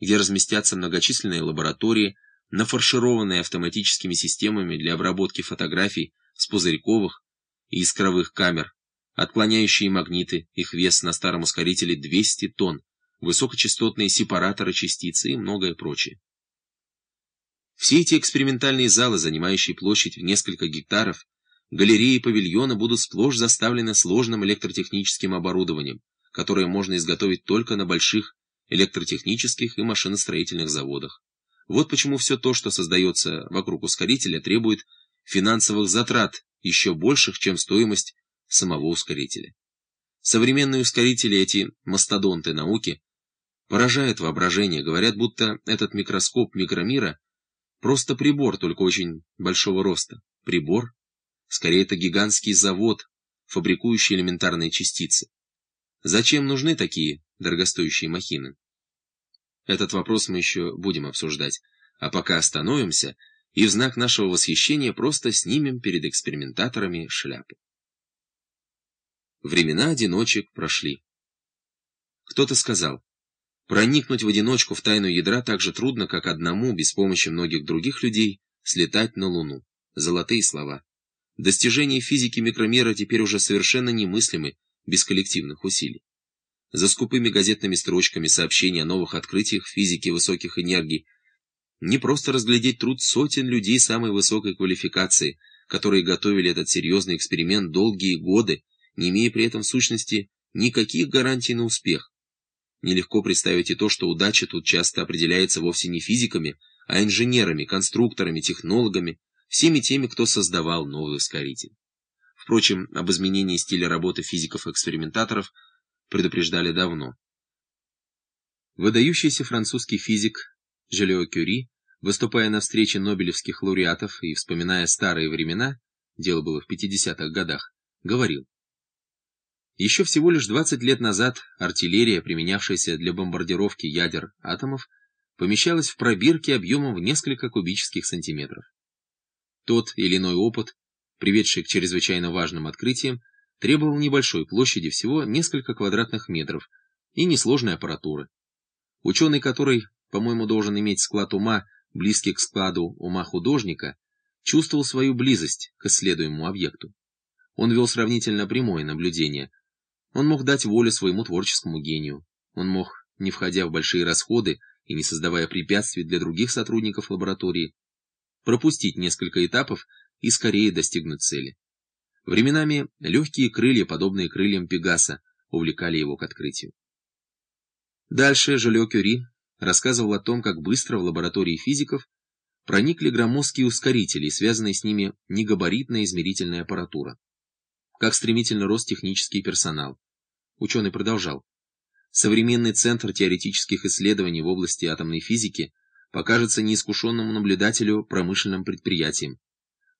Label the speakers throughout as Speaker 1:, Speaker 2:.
Speaker 1: где разместятся многочисленные лаборатории, нафаршированные автоматическими системами для обработки фотографий с пузырьковых и искровых камер, отклоняющие магниты, их вес на старом ускорителе 200 тонн, высокочастотные сепараторы частицы и многое прочее. Все эти экспериментальные залы, занимающие площадь в несколько гектаров, галереи и павильоны будут сплошь заставлены сложным электротехническим оборудованием, которое можно изготовить только на больших электротехнических и машиностроительных заводах. Вот почему все то, что создается вокруг ускорителя, требует финансовых затрат еще больших, чем стоимость самого ускорителя. Современные ускорители, эти мастодонты науки, поражают воображение, говорят, будто этот микроскоп микромира просто прибор, только очень большого роста. Прибор? Скорее, это гигантский завод, фабрикующий элементарные частицы. Зачем нужны такие дорогостоящие махины? Этот вопрос мы еще будем обсуждать, а пока остановимся и в знак нашего восхищения просто снимем перед экспериментаторами шляпы. Времена одиночек прошли. Кто-то сказал, проникнуть в одиночку в тайну ядра так же трудно, как одному, без помощи многих других людей, слетать на Луну. Золотые слова. Достижения физики микромера теперь уже совершенно немыслимы без коллективных усилий. За скупыми газетными строчками сообщений о новых открытиях в физике высоких энергий не просто разглядеть труд сотен людей самой высокой квалификации, которые готовили этот серьезный эксперимент долгие годы, не имея при этом в сущности никаких гарантий на успех. Нелегко представить и то, что удача тут часто определяется вовсе не физиками, а инженерами, конструкторами, технологами, всеми теми, кто создавал новый ускоритель. Впрочем, об изменении стиля работы физиков-экспериментаторов предупреждали давно. Выдающийся французский физик Жильо Кюри, выступая на встрече нобелевских лауреатов и вспоминая старые времена, дело было в 50-х годах, говорил, еще всего лишь 20 лет назад артиллерия, применявшаяся для бомбардировки ядер атомов, помещалась в пробирке объемом в несколько кубических сантиметров. Тот или иной опыт, приведший к чрезвычайно важным открытиям, требовал небольшой площади, всего несколько квадратных метров, и несложной аппаратуры. Ученый, который, по-моему, должен иметь склад ума, близкий к складу ума художника, чувствовал свою близость к исследуемому объекту. Он вел сравнительно прямое наблюдение – он мог дать волю своему творческому гению. Он мог, не входя в большие расходы и не создавая препятствий для других сотрудников лаборатории, пропустить несколько этапов и скорее достигнуть цели. Временами легкие крылья, подобные крыльям Пегаса, увлекали его к открытию. Дальше Жолё Кюри рассказывал о том, как быстро в лаборатории физиков проникли громоздкие ускорители и связанная с ними негабаритная измерительная аппаратура. Как стремительно рос технический персонал. Ученый продолжал. Современный центр теоретических исследований в области атомной физики покажется неискушенному наблюдателю промышленным предприятием.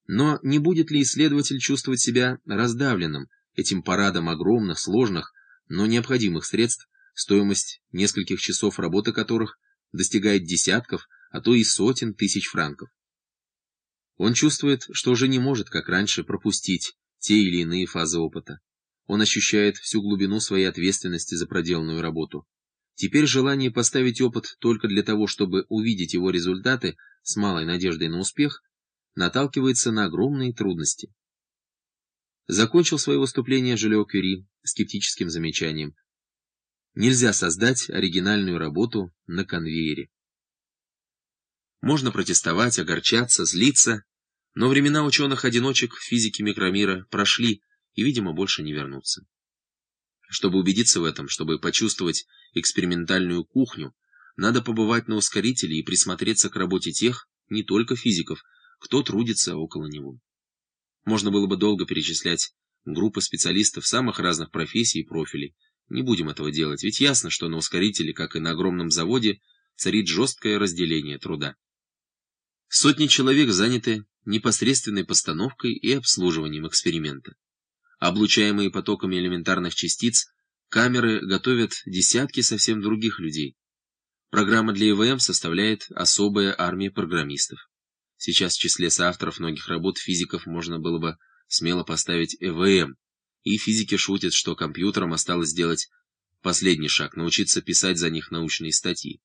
Speaker 1: Но не будет ли исследователь чувствовать себя раздавленным этим парадом огромных, сложных, но необходимых средств, стоимость нескольких часов работы которых достигает десятков, а то и сотен тысяч франков? Он чувствует, что уже не может, как раньше, пропустить те или иные фазы опыта. Он ощущает всю глубину своей ответственности за проделанную работу. Теперь желание поставить опыт только для того, чтобы увидеть его результаты с малой надеждой на успех, наталкивается на огромные трудности. Закончил свое выступление Жилео Кюри скептическим замечанием. Нельзя создать оригинальную работу на конвейере. Можно протестовать, огорчаться, злиться, но времена ученых-одиночек в физике микромира прошли, и, видимо, больше не вернутся. Чтобы убедиться в этом, чтобы почувствовать экспериментальную кухню, надо побывать на ускорителе и присмотреться к работе тех, не только физиков, кто трудится около него. Можно было бы долго перечислять группы специалистов самых разных профессий и профилей. Не будем этого делать, ведь ясно, что на ускорителе, как и на огромном заводе, царит жесткое разделение труда. Сотни человек заняты непосредственной постановкой и обслуживанием эксперимента. Облучаемые потоками элементарных частиц, камеры готовят десятки совсем других людей. Программа для ИВМ составляет особая армия программистов. Сейчас в числе соавторов многих работ физиков можно было бы смело поставить ЭВМ, и физики шутят, что компьютерам осталось сделать последний шаг – научиться писать за них научные статьи.